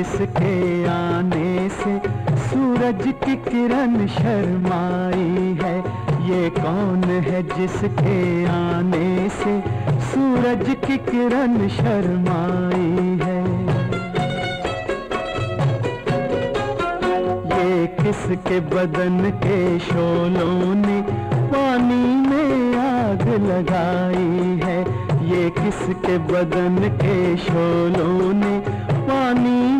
जिसके आने से सूरज की किरण शर्माई है। ये कौन है जिसके आने से सूरज की किरण शर्माई है? ये किसके बदन के शोलों ने पानी में आग लगाई है? ये किसके बदन के शोलों ने पानी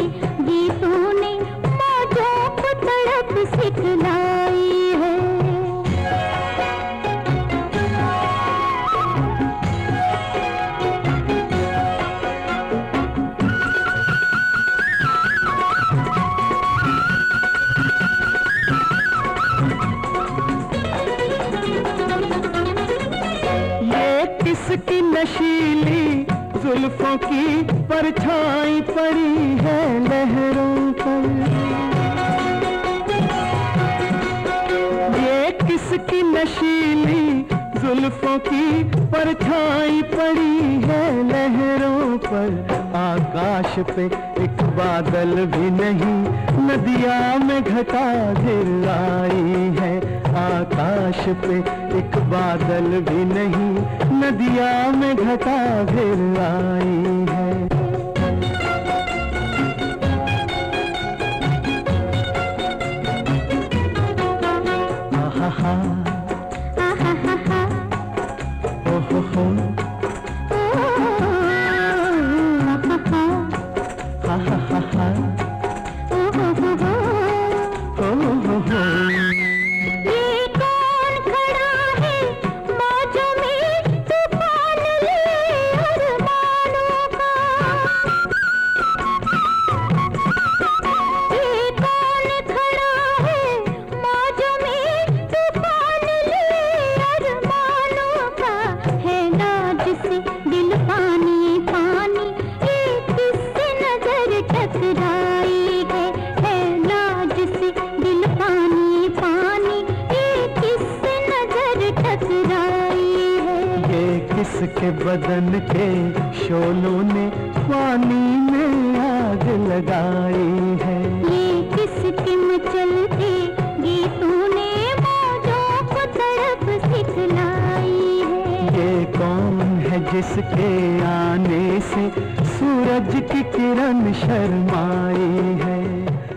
सिखलाई है। नशीली जुल्फों की परछाई पड़ी है? नशीली जुल्फों की परछाई पड़ी है लहरों पर। आकाश पे एक बादल भी नहीं, नदिया में घटा गिर आई है। आकाश पे एक बादल भी नहीं, नदिया में घटा गिर आई किसके बदन के शोलों ने पानी में आग लगाई है। ये किसके मचलते जिसके आने से सूरज की किरण शर्माई है।